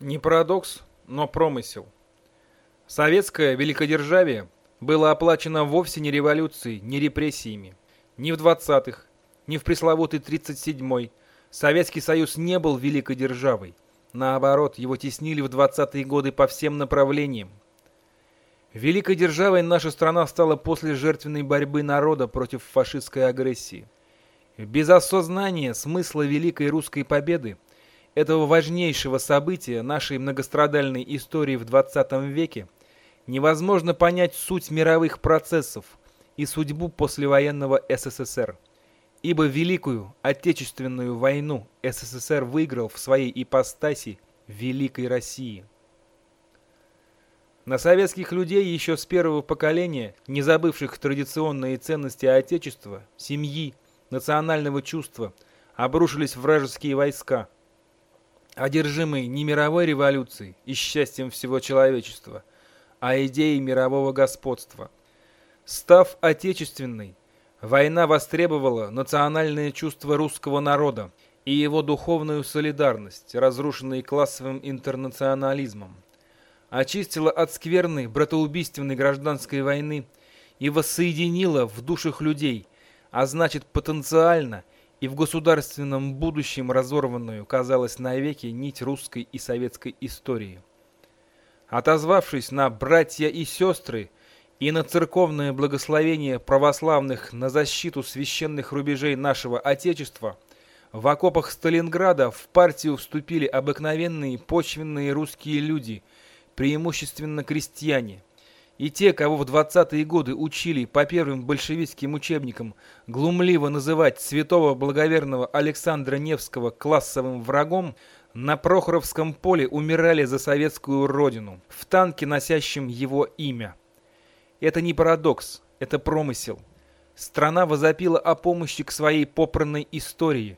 Не парадокс, но промысел. Советское великодержавие было оплачено вовсе не революцией, не репрессиями. Ни в 20-х, ни в пресловутый 37-й Советский Союз не был великой державой. Наоборот, его теснили в 20-е годы по всем направлениям. Великой державой наша страна стала после жертвенной борьбы народа против фашистской агрессии. Без осознания смысла Великой Русской Победы – этого важнейшего события нашей многострадальной истории в 20 веке невозможно понять суть мировых процессов и судьбу послевоенного СССР. Ибо Великую Отечественную войну СССР выиграл в своей ипостаси Великой России. На советских людей еще с первого поколения, не забывших традиционные ценности Отечества, семьи, национального чувства, обрушились вражеские войска – одержимый не мировой революцией и счастьем всего человечества, а идеей мирового господства. Став отечественной, война востребовала национальное чувство русского народа и его духовную солидарность, разрушенные классовым интернационализмом. Очистила от скверной братоубийственной гражданской войны и воссоединила в душах людей, а значит потенциально – и в государственном будущем разорванную, казалось, навеки нить русской и советской истории. Отозвавшись на «братья и сестры» и на церковное благословение православных на защиту священных рубежей нашего Отечества, в окопах Сталинграда в партию вступили обыкновенные почвенные русские люди, преимущественно крестьяне – и те, кого в 20-е годы учили по первым большевистским учебникам глумливо называть святого благоверного Александра Невского классовым врагом, на Прохоровском поле умирали за советскую родину, в танке, носящем его имя. Это не парадокс, это промысел. Страна возопила о помощи к своей попранной истории,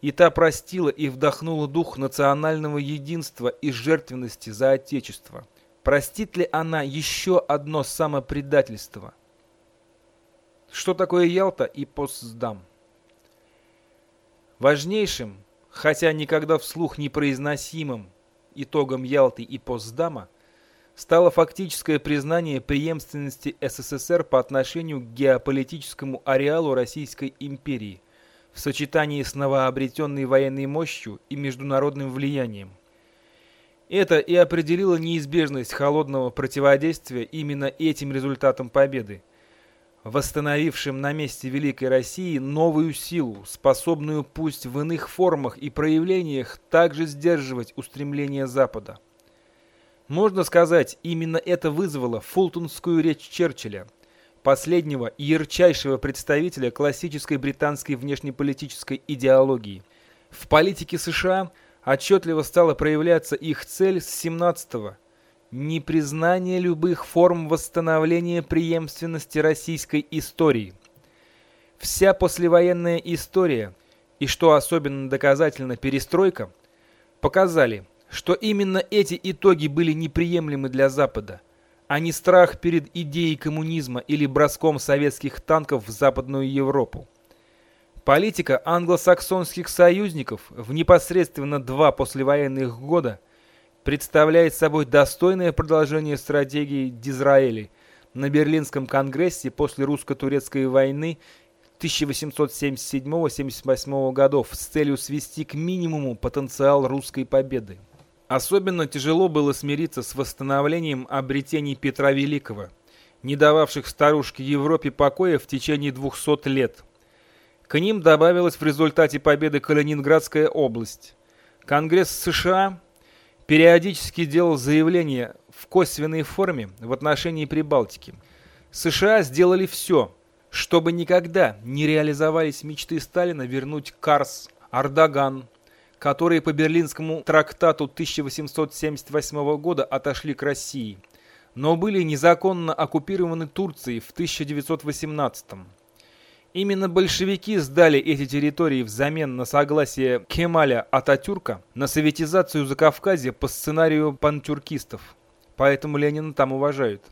и та простила и вдохнула дух национального единства и жертвенности за Отечество. Простит ли она еще одно самопредательство? Что такое Ялта и Постсдам? Важнейшим, хотя никогда вслух не произносимым, итогом Ялты и Постсдама стало фактическое признание преемственности СССР по отношению к геополитическому ареалу Российской империи в сочетании с новообретенной военной мощью и международным влиянием. Это и определило неизбежность холодного противодействия именно этим результатом победы, восстановившим на месте Великой России новую силу, способную пусть в иных формах и проявлениях также сдерживать устремления Запада. Можно сказать, именно это вызвало фултонскую речь Черчилля, последнего и ярчайшего представителя классической британской внешнеполитической идеологии. В политике США – отчетливо стала проявляться их цель с 17-го – непризнание любых форм восстановления преемственности российской истории. Вся послевоенная история, и что особенно доказательно перестройка, показали, что именно эти итоги были неприемлемы для Запада, а не страх перед идеей коммунизма или броском советских танков в Западную Европу. Политика англосаксонских союзников в непосредственно два послевоенных года представляет собой достойное продолжение стратегии Дизраэли на Берлинском конгрессе после русско-турецкой войны 1877-78 годов с целью свести к минимуму потенциал русской победы. Особенно тяжело было смириться с восстановлением обретений Петра Великого, не дававших старушке Европе покоя в течение 200 лет – к ним добавилась в результате победы Калининградская область. Конгресс США периодически делал заявления в косвенной форме в отношении Прибалтики. США сделали все, чтобы никогда не реализовались мечты Сталина вернуть Карс, Ардаган, которые по Берлинскому трактату 1878 года отошли к России, но были незаконно оккупированы Турцией в 1918 году. Именно большевики сдали эти территории взамен на согласие Кемаля Ататюрка на советизацию Закавказья по сценарию пантюркистов. Поэтому Ленина там уважают.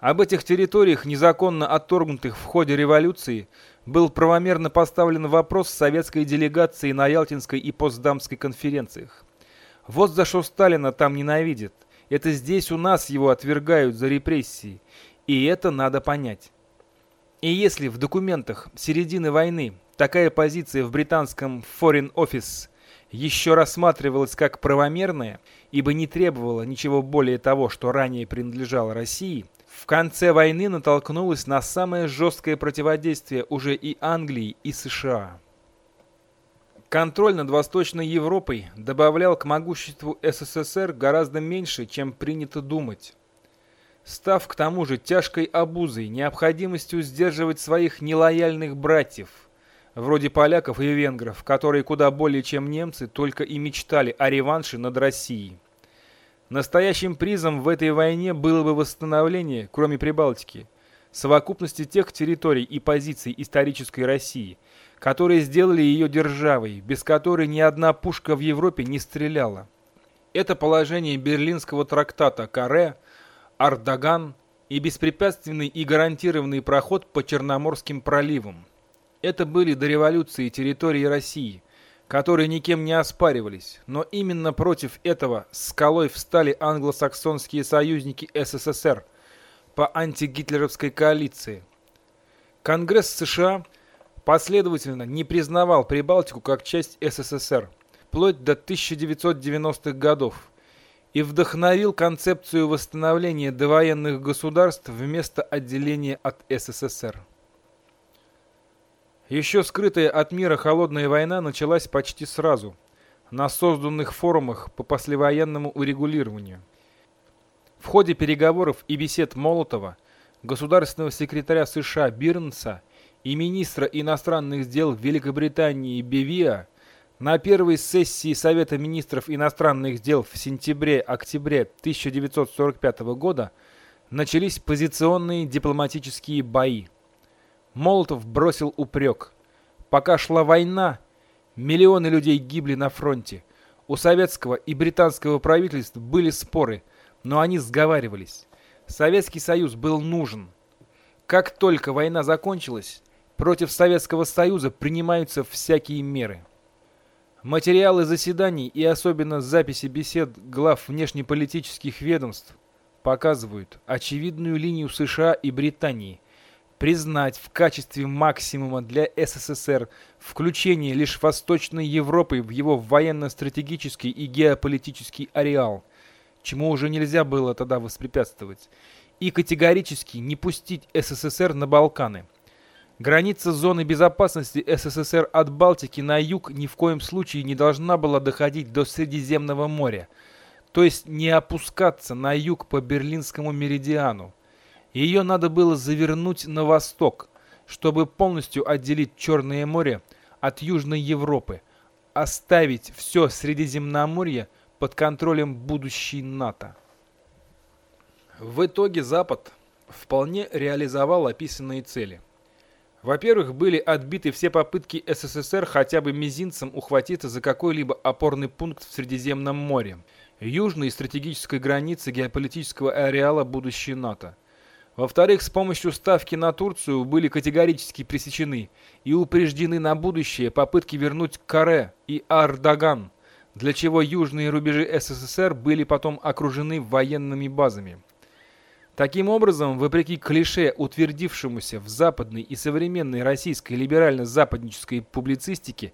Об этих территориях, незаконно отторгнутых в ходе революции, был правомерно поставлен вопрос советской делегации на Ялтинской и Постдамской конференциях. Вот за что Сталина там ненавидят. Это здесь у нас его отвергают за репрессии. И это надо понять. И если в документах середины войны такая позиция в британском Foreign Office еще рассматривалась как правомерная, ибо не требовала ничего более того, что ранее принадлежало России, в конце войны натолкнулась на самое жесткое противодействие уже и Англии, и США. Контроль над Восточной Европой добавлял к могуществу СССР гораздо меньше, чем принято думать. Став к тому же тяжкой обузой, необходимостью сдерживать своих нелояльных братьев, вроде поляков и венгров, которые куда более чем немцы только и мечтали о реванше над Россией. Настоящим призом в этой войне было бы восстановление, кроме Прибалтики, совокупности тех территорий и позиций исторической России, которые сделали ее державой, без которой ни одна пушка в Европе не стреляла. Это положение Берлинского трактата Каре, Ардаган и беспрепятственный и гарантированный проход по Черноморским проливам. Это были до революции территории России, которые никем не оспаривались, но именно против этого скалой встали англосаксонские союзники СССР по антигитлеровской коалиции. Конгресс США последовательно не признавал Прибалтику как часть СССР, вплоть до 1990-х годов, и вдохновил концепцию восстановления довоенных государств вместо отделения от СССР. Еще скрытая от мира холодная война началась почти сразу, на созданных форумах по послевоенному урегулированию. В ходе переговоров и бесед Молотова, государственного секретаря США Бирнса и министра иностранных дел Великобритании Бевиа на первой сессии Совета министров иностранных дел в сентябре-октябре 1945 года начались позиционные дипломатические бои. Молотов бросил упрек. Пока шла война, миллионы людей гибли на фронте. У советского и британского правительств были споры, но они сговаривались. Советский Союз был нужен. Как только война закончилась, против Советского Союза принимаются всякие меры. Материалы заседаний и особенно записи бесед глав внешнеполитических ведомств показывают очевидную линию США и Британии – признать в качестве максимума для СССР включение лишь Восточной Европы в его военно-стратегический и геополитический ареал, чему уже нельзя было тогда воспрепятствовать, и категорически не пустить СССР на Балканы. Граница зоны безопасности СССР от Балтики на юг ни в коем случае не должна была доходить до Средиземного моря, то есть не опускаться на юг по Берлинскому меридиану. Ее надо было завернуть на восток, чтобы полностью отделить Черное море от Южной Европы, оставить все Средиземноморье под контролем будущей НАТО. В итоге Запад вполне реализовал описанные цели. Во-первых, были отбиты все попытки СССР хотя бы мизинцем ухватиться за какой-либо опорный пункт в Средиземном море, южной стратегической границы геополитического ареала будущей НАТО. Во-вторых, с помощью ставки на Турцию были категорически пресечены и упреждены на будущее попытки вернуть Каре и Ардаган, для чего южные рубежи СССР были потом окружены военными базами. Таким образом, вопреки клише, утвердившемуся в западной и современной российской либерально-западнической публицистике,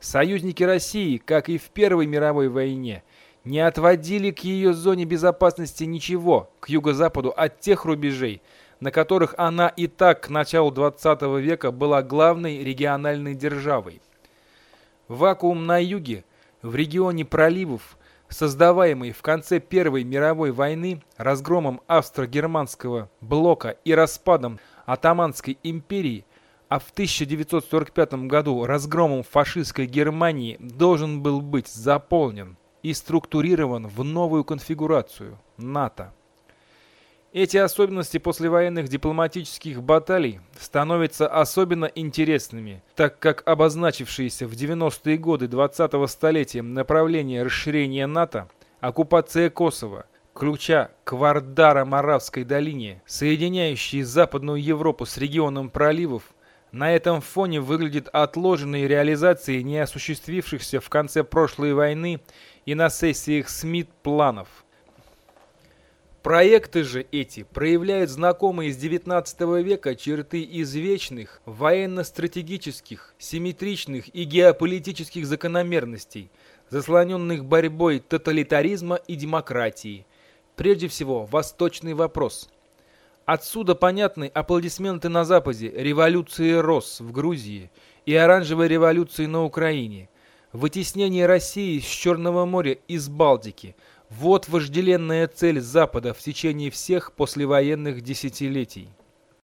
союзники России, как и в Первой мировой войне, не отводили к ее зоне безопасности ничего, к юго-западу от тех рубежей, на которых она и так к началу 20 века была главной региональной державой. Вакуум на юге, в регионе проливов, создаваемый в конце Первой мировой войны разгромом австро-германского блока и распадом Атаманской империи, а в 1945 году разгромом фашистской Германии должен был быть заполнен и структурирован в новую конфигурацию – НАТО. Эти особенности послевоенных дипломатических баталий становятся особенно интересными, так как обозначившиеся в 90-е годы 20-го столетия направление расширения НАТО, оккупация Косово, ключа к Вардара-Моравской долине, соединяющие Западную Европу с регионом проливов, на этом фоне выглядит отложенной реализацией неосуществившихся в конце прошлой войны и на сессиях СМИТ планов. Проекты же эти проявляют знакомые с XIX века черты извечных военно-стратегических, симметричных и геополитических закономерностей, заслоненных борьбой тоталитаризма и демократии. Прежде всего, восточный вопрос. Отсюда понятны аплодисменты на Западе, революции РОС в Грузии и оранжевой революции на Украине, вытеснение России с Черного моря из Балтики – вот вожделенная цель Запада в течение всех послевоенных десятилетий.